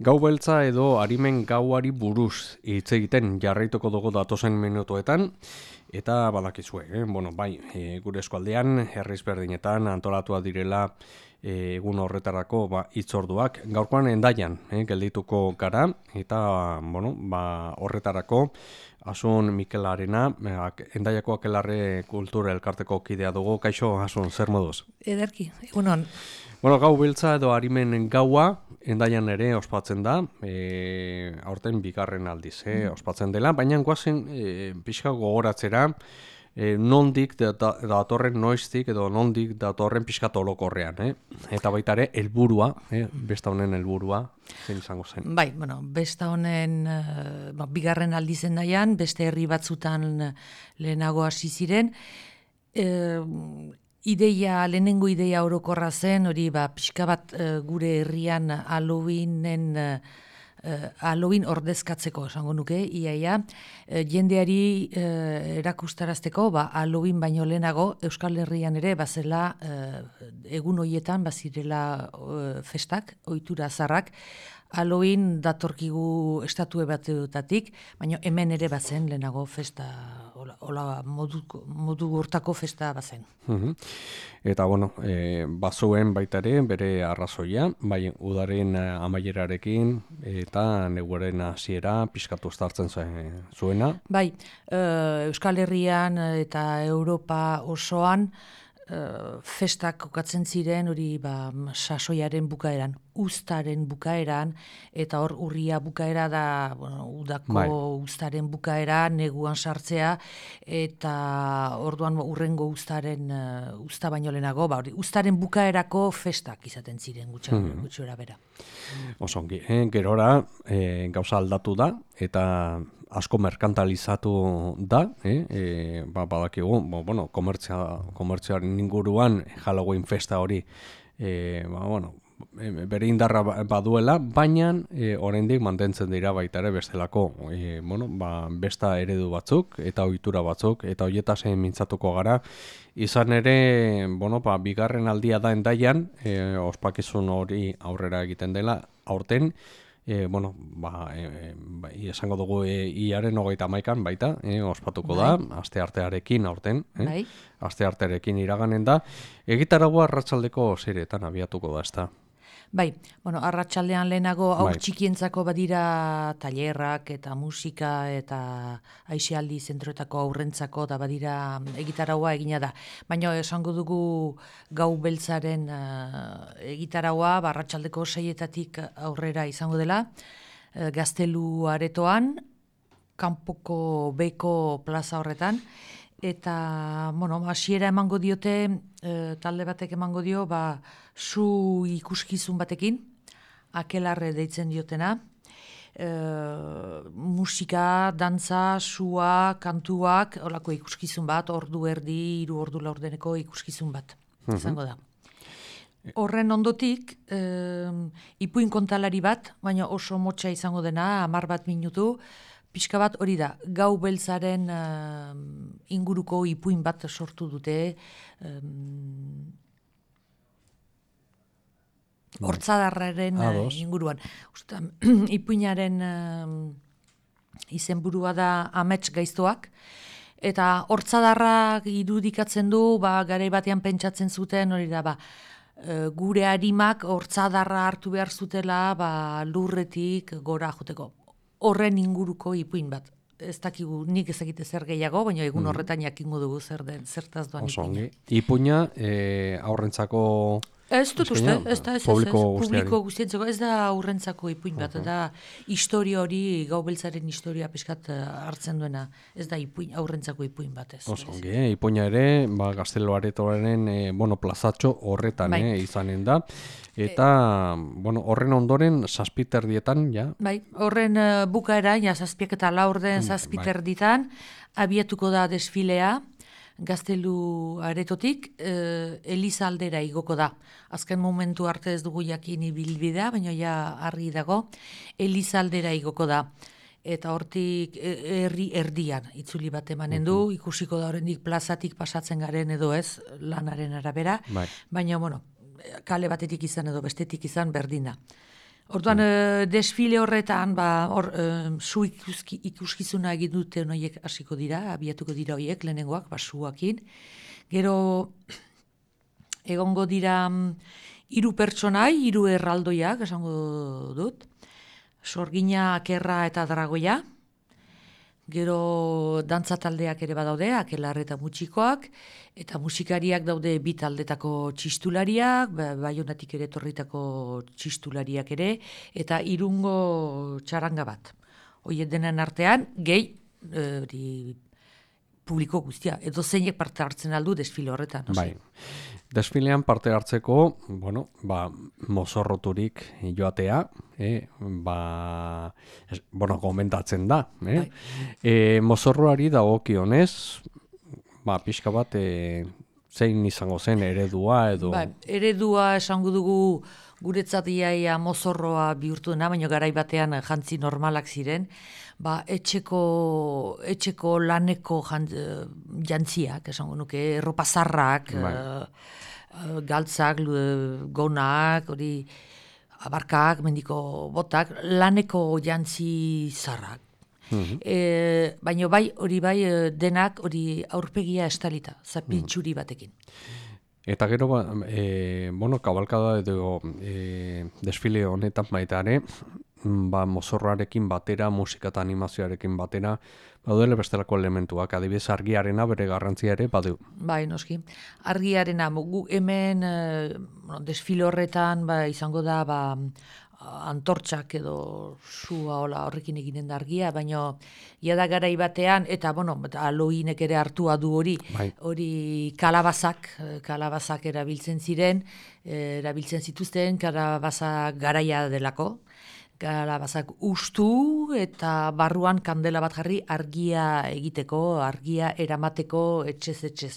Gau beltza edo harimen gauari buruz hitz egiten jarraituko dugu datozen minutuetan eta badakizue, eh? bueno, bai, e, gure eskualdean herriz berdinetan antolatua direla e, egun horretarako ba, itzorduak. Gaurkoan endaian eh, geldituko gara eta bueno, ba, horretarako Asun Mikel Arena, endaiako akelarre kultura elkarteko kidea dugu. Kaixo, Asun, zer moduz? Ederki, egunon. Bueno, gau biltza edo harimen gaua, endaian ere ospatzen da, e, aurten bigarren aldiz, e, ospatzen dela, baina guazen e, pixka gogoratzera, e, nondik datorren da noiztik edo nondik datorren pixka tolokorrean, eh? eta baita ere helburua, eh? besta honen helburua zen izango zen. Bai, bueno, besta honen uh, bigarren aldi daian, beste herri batzutan lehenago hasi ziren, ideia, lehenengo ideia orokorra zen, hori ba, pixka bat uh, gure herrian Halloweenen uh, Halloween ordezkatzeko esango nuke, iaia, uh, jendeari uh, erakustarazteko, ba, Halloween baino lehenago, Euskal Herrian ere, bazela, uh, egun hoietan, bazirela festak, ohitura zarrak, Halloween datorkigu estatue batetatik, baina hemen ere bazen lehenago festa, hola, modu, modu hortako festa bazen. Mhm. Eta bueno, e, bazuen baita ere bere arrazoia, bai udaren amaierarekin eta neguaren hasiera pizkatu estartzen zuena. Bai, e, Euskal Herrian eta Europa osoan, uh, festak kokatzen ziren hori ba, sasoiaren bukaeran, ustaren bukaeran, eta hor urria bukaera da bueno, udako bai. ustaren bukaera, neguan sartzea, eta orduan urrengo ustaren, uh, usta baino lehenago, ba, hori, ustaren bukaerako festak izaten ziren gutxera, hmm. gutxera bera. Osongi, eh, gerora eh, gauza aldatu da, eta asko merkantalizatu da, eh? E, ba, badakigu, bo, bueno, komertzia, komertziaren inguruan Halloween festa hori, e, ba, bueno, e, bere indarra ba, baduela, baina e, oraindik mantentzen dira baita ere bestelako, e, bueno, ba, besta eredu batzuk eta ohitura batzuk, eta hoietasen mintzatuko gara, izan ere, bueno, ba, bigarren aldia da endaian, e, ospakizun hori aurrera egiten dela, aurten, e, bueno, ba, e, ba, esango dugu e, iaren hogeita maikan baita, e, ospatuko bai. da, aste artearekin aurten, e, bai. aste artearekin iraganen da, egitaragua arratsaldeko zeretan abiatuko da, ez da. Bai, bueno, arratsaldean lehenago aur bai. txikientzako badira tailerrak eta musika eta aixialdi zentroetako aurrentzako da badira egitaraua egina da. Baina esango dugu gau beltzaren uh, egitaraua arratsaldeko seietatik aurrera izango dela. Uh, gaztelu aretoan, kanpoko beko plaza horretan eta bueno, hasiera emango diote e, talde batek emango dio ba su ikuskizun batekin akelarre deitzen diotena e, musika, dantza, sua, kantuak, holako ikuskizun bat, ordu erdi, hiru ordu laurdeneko ikuskizun bat, mhm. izango da. Horren ondotik, e, ipuin kontalari bat, baina oso motxa izango dena, amar bat minutu, pixka bat hori da, gau beltzaren uh, inguruko ipuin bat sortu dute, um, hortzadarraren uh, inguruan. Usta, ipuinaren uh, izenburua da amets gaiztoak, eta hortzadarrak irudikatzen du, ba, gare batean pentsatzen zuten, hori da, ba, gure harimak hortzadarra hartu behar zutela ba, lurretik gora joteko horren inguruko ipuin bat. Ez dakigu nik ezagite zer gehiago, baina egun mm. horretan jakingo dugu zer den, zertaz doan ipuina. Ipuina, e, aurrentzako Ez dut uste, ez da, ez, publiko, ez, publiko guztientzako, ez da aurrentzako ipuin bat, uh -huh. da historia hori, gaubeltzaren historia peskat eh, hartzen duena, ez da ipuin, aurrentzako ipuin bat ez. Oso, ge, ipuina ere, ba, gaztelo aretoaren, e, bueno, plazatxo horretan bai. eh, izanen da, eta, bueno, horren ondoren, saspiter dietan, ja? Bai, horren uh, bukaera, ja, zazpiak eta laur den saspiter bai. ditan, abiatuko da desfilea, gaztelu aretotik e, Eliza aldera igoko da. Azken momentu arte ez dugu jakin ibilbidea, baina ja argi dago, Eliza aldera igoko da. Eta hortik e, herri erdian itzuli bat emanen du, ikusiko da horrendik plazatik pasatzen garen edo ez lanaren arabera, bai. baina bueno, kale batetik izan edo bestetik izan berdina. Orduan, mm. desfile horretan, ba, hor, zu ikuski, ikuskizuna egin dute noiek hasiko dira, abiatuko dira horiek, lehenengoak, ba, suakin. Gero, egongo dira, mm, hiru pertsonai, hiru erraldoiak, esango dut. Sorgina, akerra eta dragoia. Gero dantza taldeak ere badaude, akelar eta mutxikoak, eta musikariak daude bi taldetako txistulariak, ba, baionatik ere torritako txistulariak ere, eta irungo txaranga bat. Hoiet denen artean, gehi, e, publiko guztia, edo zeinek parte hartzen aldu desfile horretan. Bai. Desfilean parte hartzeko, bueno, ba, mozorroturik joatea, eh, ba, es, bueno, komentatzen da. Eh? Bai. E, mozorroari dagokionez, ba, pixka bat, e, zein izango zen eredua edo... Ba, eredua esango dugu guretzat iaia mozorroa bihurtu baina garai batean jantzi normalak ziren, ba, etxeko, etxeko laneko jantziak, esango nuke, erropazarrak, bai. uh, galtzak, gonak, hori abarkak, mendiko botak, laneko jantzi zarrak. Mm baina bai, hori bai, denak hori aurpegia estalita, zapiltxuri batekin. Eta gero, ba, e, bueno, kabalkada edo e, desfile honetan baitare, ba, mozorrarekin batera, musika eta animazioarekin batera, baduele bestelako elementuak, adibidez argiarena bere garrantzia ere badu. Bai, noski. Argiarena, gu hemen e, desfile horretan ba, izango da ba, antortxak edo sua hola horrekin eginen da argia, baina da garai batean, eta bueno, aloinek ere hartua du hori, bai. hori kalabazak, kalabazak erabiltzen ziren, erabiltzen zituzten, kalabazak garaia delako, kalabazak ustu eta barruan kandela bat jarri argia egiteko, argia eramateko etxez etxez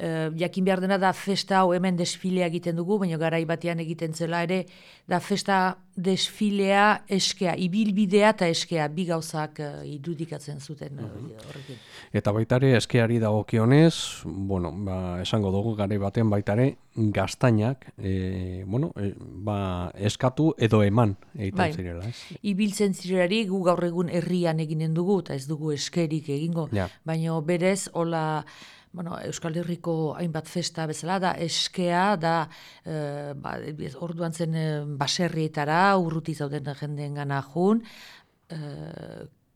uh, jakin behar dena da festa hau hemen desfilea egiten dugu, baina garai batean egiten zela ere, da festa desfilea eskea, ibilbidea eta eskea, bi gauzak uh, idudikatzen zuten uh, horrekin. Eta baitare eskeari dagokionez, bueno, ba, esango dugu garai batean baitare, gaztainak, e, bueno, e, ba, eskatu edo eman egiten bai. zirela, ez? Ibiltzen zirelari gu gaur egun herrian eginen dugu, eta ez dugu eskerik egingo, ja. baina berez, hola, bueno, Euskal Herriko hainbat festa bezala da eskea da e, ba, orduan zen e, baserrietara urruti zauden jendeen gana jun e,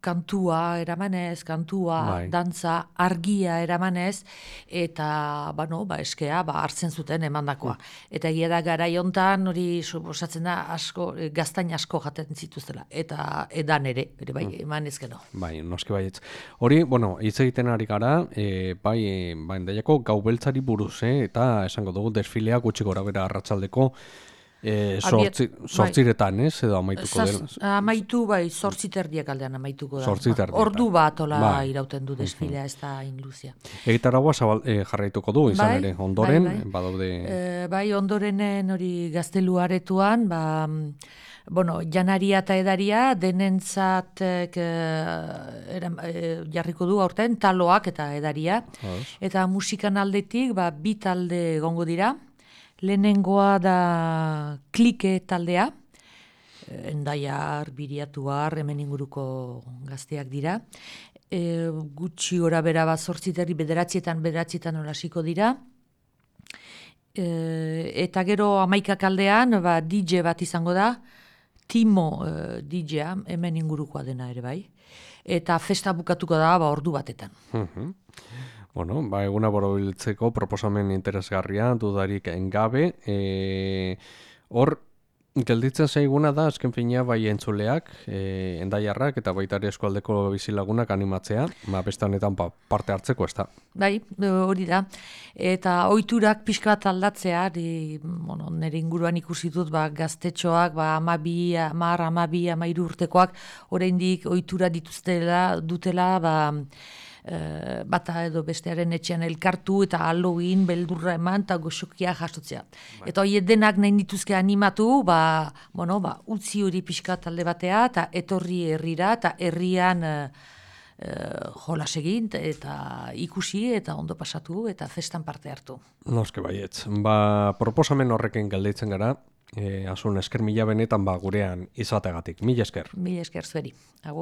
kantua eramanez, kantua, bai. dantza, argia eramanez, eta, bueno, ba, eskea, ba, hartzen zuten emandakoa. Mm. Eta egia da gara jontan, hori suposatzen da, asko, eh, gaztain asko jaten zituztela. Eta edan ere, ere bai, mm. eman ezkeno. Bai, noski baietz. Hori, bueno, hitz egiten ari gara, e, bai, bai, endaiako gau beltzari buruz, eh, eta esango dugu desfilea gutxi gora bera arratsaldeko, E, sortzi, sortziretan, bai. ez, edo amaituko dela? Amaitu, bai, sortziterdiak aldean amaituko da. Sortziterdiak. Ordu bat, ola bai. irauten du desfilea, ez da ingluzia. Egitaragua zabal, e, jarraituko du, izan bai, ere, ondoren, bai, bai. badaude... E, bai, ondorenen hori gazteluaretuan, ba, bueno, janaria eta edaria, denentzat e, jarriko du aurten, taloak eta edaria. Eta musikan aldetik, ba, bi talde gongo dira, Lehenengoa da klike taldea, endaiar, biriatuar, hemen inguruko gazteak dira. E, gutxi ora bera bat zortzitari bederatzietan, bederatzietan horasiko dira. E, eta gero amaikak aldean, ba, DJ bat izango da, Timo e, DJ-a, hemen ingurukoa dena ere bai. Eta festa bukatuko da, ba, ordu batetan. Bueno, ba, eguna borobiltzeko proposamen interesgarria dudarik engabe. E, hor, gelditzen zaiguna da, azken fina bai entzuleak, e, endaiarrak eta baitari eskualdeko bizilagunak animatzea, ba, beste honetan pa, parte hartzeko ez da. Bai, hori da. Eta oiturak pixka bat aldatzea, di, bueno, nire inguruan ikusi dut, ba, gaztetxoak, ba, amabi, amar, amabi, amairu urtekoak, oraindik ohitura dituztela, dutela, ba, e, bata edo bestearen etxean elkartu eta Halloween beldurra eman eta goxokia jasotzea. Bai. Eta hori denak nahi dituzke animatu, ba, bueno, ba, utzi hori pixka talde batea eta etorri herrira eta herrian e, jolas egin eta ikusi eta ondo pasatu eta festan parte hartu. Noske baietz. Ba, proposamen horrekin galditzen gara, E, asun esker mila benetan ba gurean izategatik. Mil esker. Mil esker zueri. Agur.